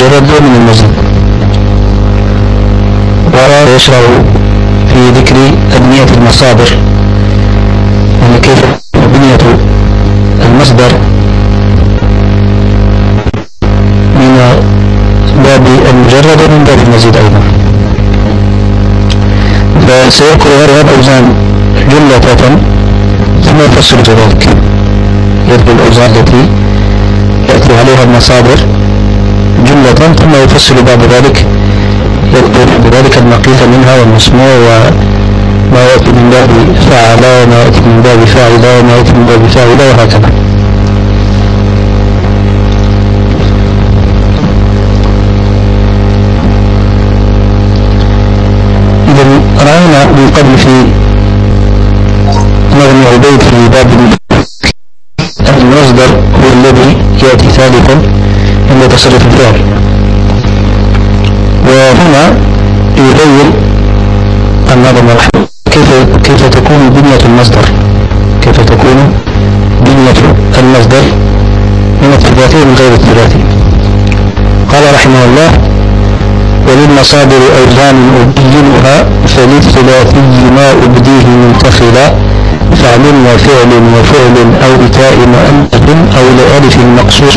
المجرد ومن المزيد ويشرع في ذكر أبنية المصادر يعني كيف أبنية المصدر من باب المجرد ومن باب المزيد أيضا. فسيذكر هذه الأوزان جملة ثم يفسر ذلك يذكر الأوزان التي يأتي عليها المصادر جملة ثم يفصل بعد ذلك يذكر بذلك المقيت منها والمسموع وما يأتي من باب فعل وما يأتي من باب فاعل وما يأتي من باب فاعل وهكذا. إذا رأينا من قبل في نظم عبيد في باب المصدر هو الذي يأتي ثالثا. عند تصرف الفعل وهنا يبين النظم رحمه كيف كيف تكون بنية المصدر؟ كيف تكون بنية المصدر من الثلاثي ومن غير الثلاثي قال رحمه الله وللمصادر أوزان أبينها فللثلاثي ما أبديه منتخلا فعل وفعل وفعل أو إتاء مؤنث أو لألف مقصوص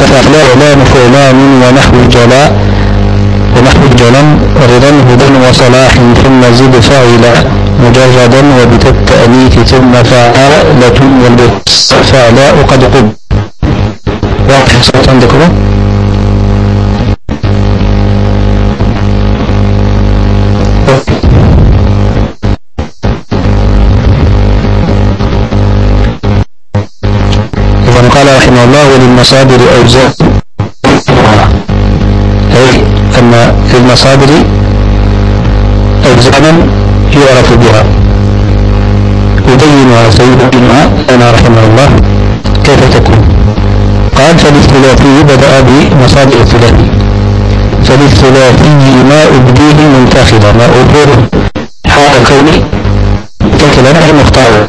اتصلا ففعلان فعلان ونحو الجلاء ونحو الجلم رضا هدى وصلاح ثم زد فاعلا مجردا وبالتأنيث ثم فعالة والفعلاء قد قب واضح صوت عندكم. قال رحمه الله وللمصادر أوزان أي أن للمصادر أوزانا يعرف بها. يبينها سيبينها لنا رحمه الله كيف تكون؟ قال فللثلاثي بدأ بمصادر الثلاثي. فللثلاثي ما أبديه منتخبا ما أظهره حال كوني تكلا مختار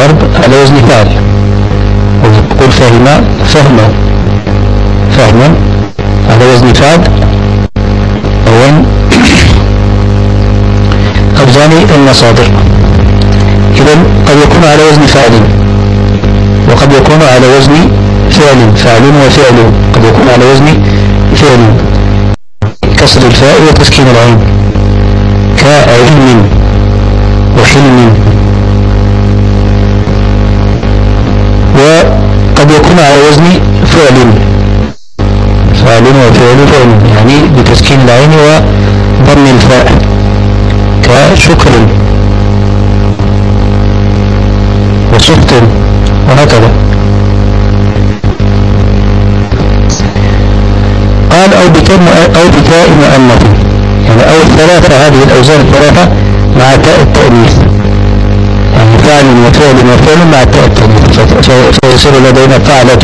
وضرب على وزن فاعل وتقول فهم فهما فهما على وزن فعل أو أوزان المصادر إذا قد يكون على وزن فاعل. وقد يكون على وزن فعل. فعل وفعل. قد يكون على وزن فعل. كسر الفاء وتسكين العين. كعلم وحلم. وقد يكون على وزن فعل فعل وفعل فعل يعني بتسكين العين وضم الفاء. كشكر. وسخط وهكذا. قال أو بكم أو بتاء مؤنث. يعني أو الثلاثة هذه الأوزان الثلاثة مع تاء التأنيث. فعل وفعل وفعل مع تاء التأنيث فيصير لدينا فعلة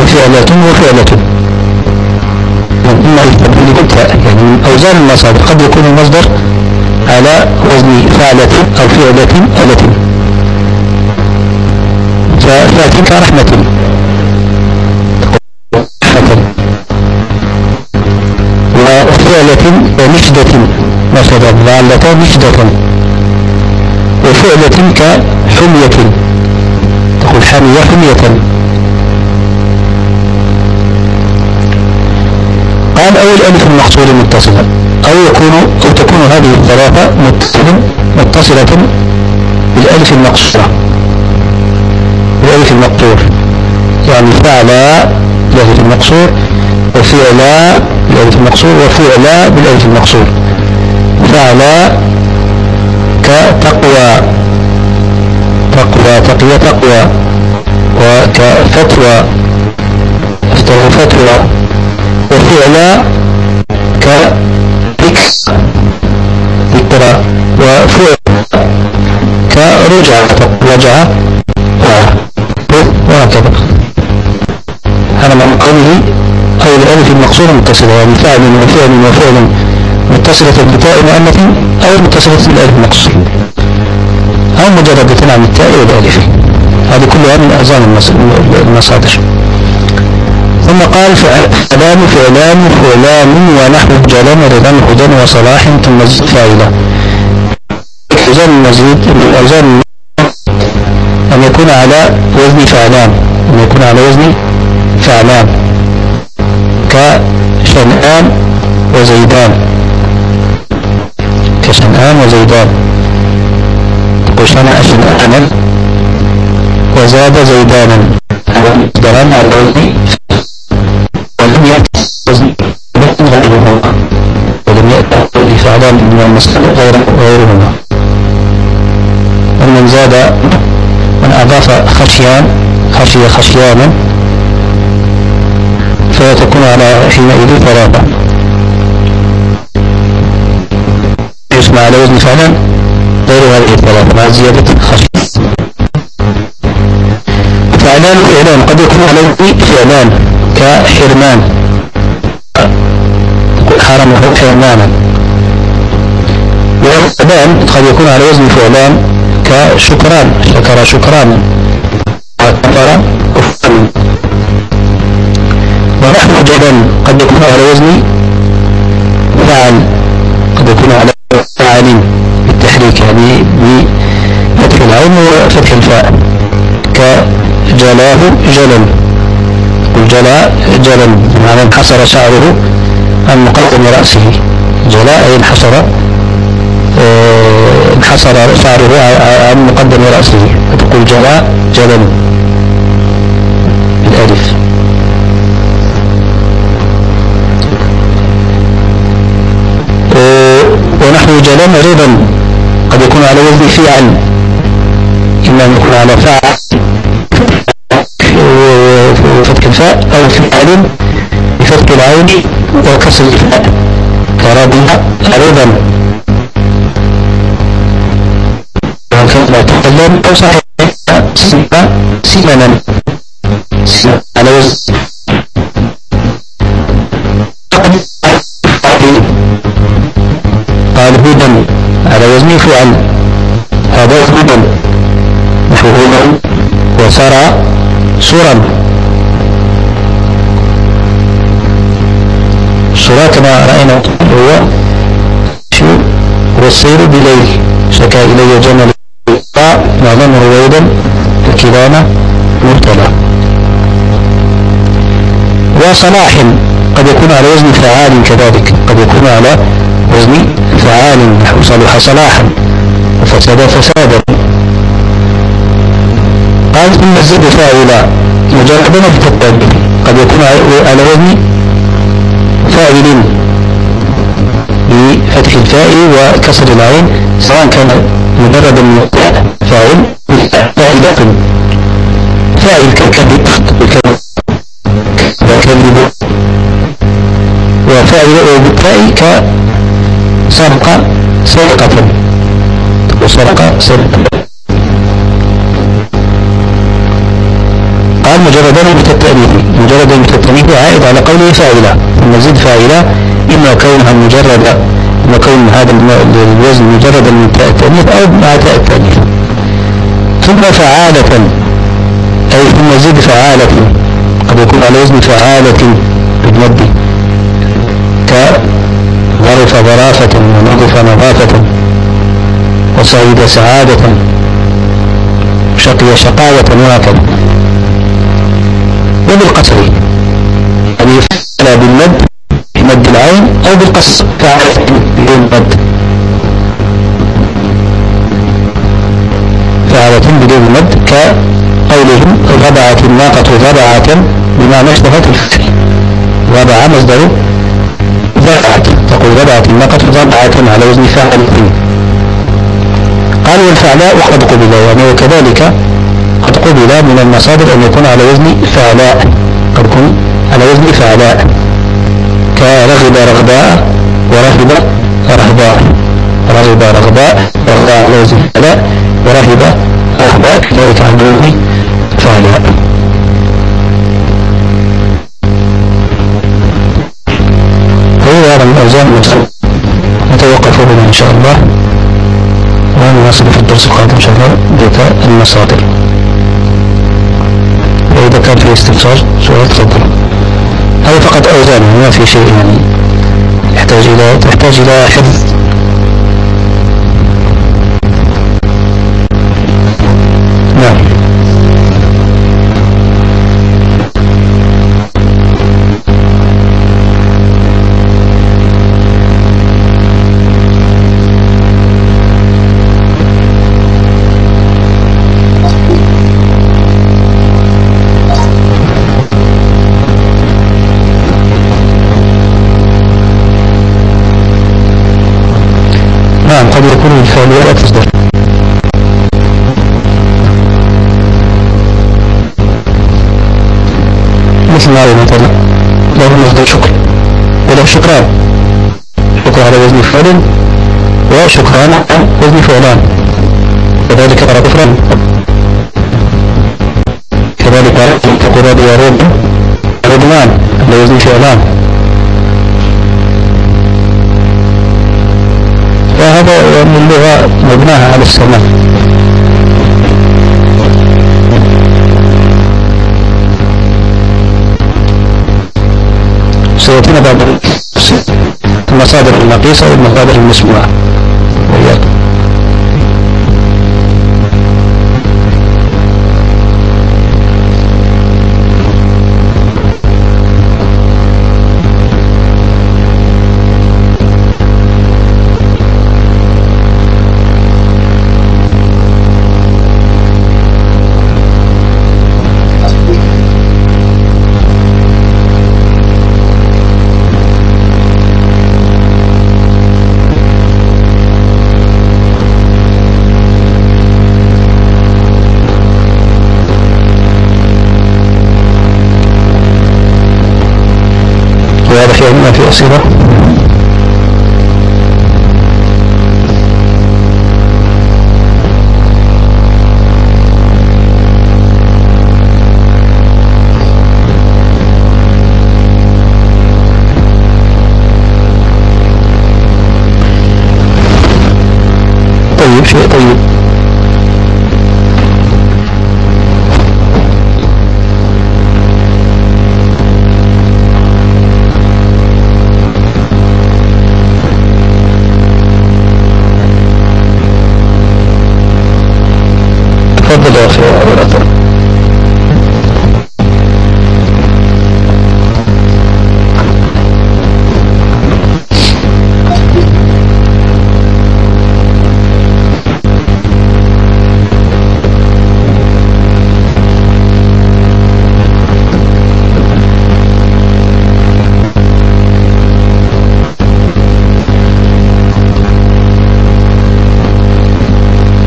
وفعلة وفعلة. بالتاء يعني أوزان المصادر. قد يكون المصدر على وزن فعلة أو فعلة ألة فتلك رحمة. وفعلة ونشدة مثلا لعلة نشدة وفعلة كحمية تقول حمية حمية. قال أو الألف المحصول متصلة أو يكون أو تكون هذه الثلاثة متصلة متصلة بالألف المقصورة. بالألف المقطور يعني فعل بالألف المقصور وفعل بالألف المقصور وفعل بالألف المقصور. فعل كتقوى تقوى. تقوى تقوى وكفتوى فتوى. وفعلا كذكر ذكرى وفعل كرجع رجع وهكذا. هذا من قوله أو الألف المقصورة متصلة يعني فعل وفعل وفعل. متصلة بتاء مؤنث أو متصلة بالألف المقصور أو مجرد عن التاء والألف هذه كلها من أعزام المصادر ثم قال فعلان فعلان فعلان ونحو جلم رضا هدى وصلاح ثم زد فاعلا الأوزان المزيد الأوزان أن يكون على وزن فعلان. أن يكون على وزن فعلان. كشنآن وزيدان. كشنآن وزيدان. تقول شنأ شنآنا وزاد زيدانا. دران على ولم يأتي غيرهما ولم يأتي فعلان من المسلم غيرهما. ومن زاد من أضاف خشيان خشي خشيانا. فتكون على حينئذ ثلاثة يسمى على وزن فعلا غير هذه الثلاثة مع زيادة خشية. فعلان فعلان قد يكون على وزن فعلان كحرمان. حرمه حرمانا. وفعلان قد يكون على وزن فعلان كشكران شكر شكران وكفر كفرا ونحن جدا قد يكون على وزن فعل قد يكون على فعل بالتحريك يعني بفتح وفتح الفاء كجلاه جلا يقول جلا جلا بمعنى انحصر شعره عن مقدم رأسه. جلاء أي انحصر آه، انحصر شعره عن مقدم رأسه. فتقول جلاء جلا بالألف. ونحو جلم رضا قد يكون على وزن فعل. إما أن على فعل وفتح الفاء أو فعل بفتح العين وكسر الفاء. كرضي رضا وكما تقدم أو صحيح سمنا على وزن. قال هدى. على وزن فعل. هذا هدى. هدى وسرى سرا. سرى كما رأينا هو شو والسير بليل. شكا إلي جمل معظم رويدا الكلامة مرتلى وصلاح قد يكون على وزن فعال كذلك. قد يكون على وزن فعال. نحو صلح صلاحا وفسد فسادا. قال ثم الزد فاعلا مجردا بالتطبيق قد يكون على وزن فاعل بفتح الفاء وكسر العين سواء كان مجردا من فاعل فاعل فاعل كالكذب. كذب وفاعل وبالتاء كسرق سرقة. وسرق سرقة. قال مجردا بالتأنيث مجردا بالتأنيث عائد على قوله فاعلة ثم زد فاعلة إما كونها مجرد إما كون هذا الوزن مجردا من تاء التأنيث أو مع تاء التأنيث ثم فعالة أي ثم فعالة. قد يكون على وزن فعالة بالمد كظرف ظرافة ونظف نظافة. وسعيد سعادة. شقي شقاوة وهكذا وبالقصر. يعني يفعل بالمد بمد العين أو بالقصر. فعل بدون مد فعلة بدون مد كقولهم ضبعت الناقة ضبعة بمعنى اشتهت الفتح. ضبع مصدر ضبعت تقول ضبعت الناقة ضبعة على وزن فاعل قال والفعلاء وقد قبل يعني وكذلك قبل من المصادر أن يكون على وزن فعلاء. قد يكون على وزن فعلاء. كرغب رغباء ورهب رهباء. رغب رغباء رغباء على وزن فعلاء ورهب رهباء. كذلك على وزن فعلاء. هو من الأوزان نتوقف هنا إن شاء الله. ونواصل في الدرس القادم إن شاء الله ذكر وإذا كان في استفسار سؤال تفضل هذا فقط أوزان ما في شيء يعني يحتاج إلى تحتاج إلى حفظ. نعم. قد يكون الفعل ولا تصدر مثل ما مثلا له مصدر شكر وله شكران. شكر على وزن فعل وشكران على وزن فعلان كذلك على كفران كذلك تقول يا رب رضوان على وزن فعلان وهذا من اللغة مبناها على السماء. سيأتينا بعض المصادر المقيسة والمصادر المسموعة. وإياكم يعني ما في أسئلة طيب شيء طيب. cose al lavoratore.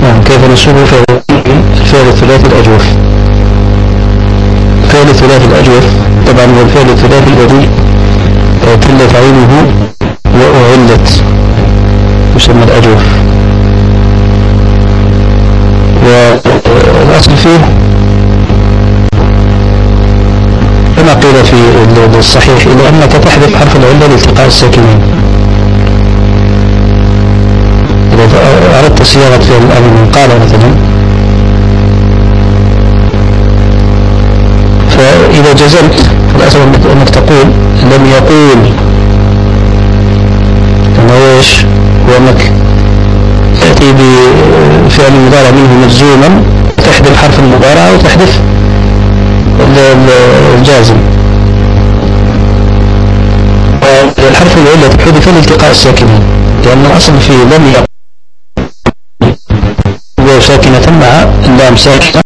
anche con الفعل الثلاثي الأجوف الفعل الثلاثي الأجوف طبعا هو الفعل الثلاثي الذي تلت عينه وأعلت يسمى الأجوف والأصل فيه كما قيل في الصحيح إلا أنك تحذف حرف العلة لالتقاء الساكنين. إذا أردت صياغة فعل الأمر من قال مثلا فإذا جزمت الأصل أنك تقول لم يقول. كما إيش؟ هو أنك تأتي بفعل المضارع منه مجزوما تحذف حرف المضارعة وتحذف الجازم. الحرف العلة حذف لالتقاء الساكنين لأن الأصل فيه لم يقل ساكنة مع اللام ساكنة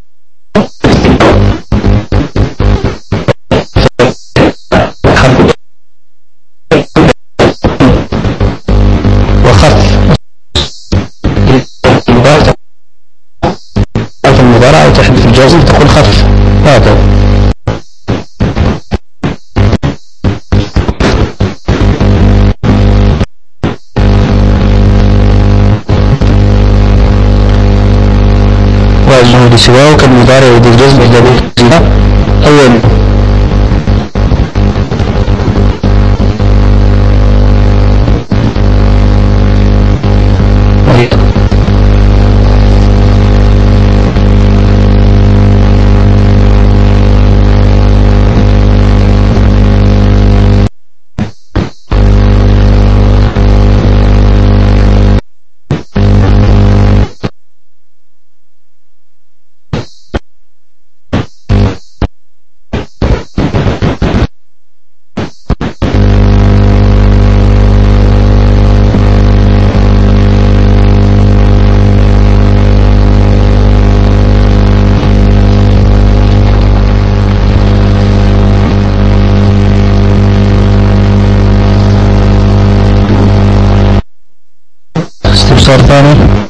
أو لسواه كالمضارع وذي الجزم إلا بالجزم أولا استفسار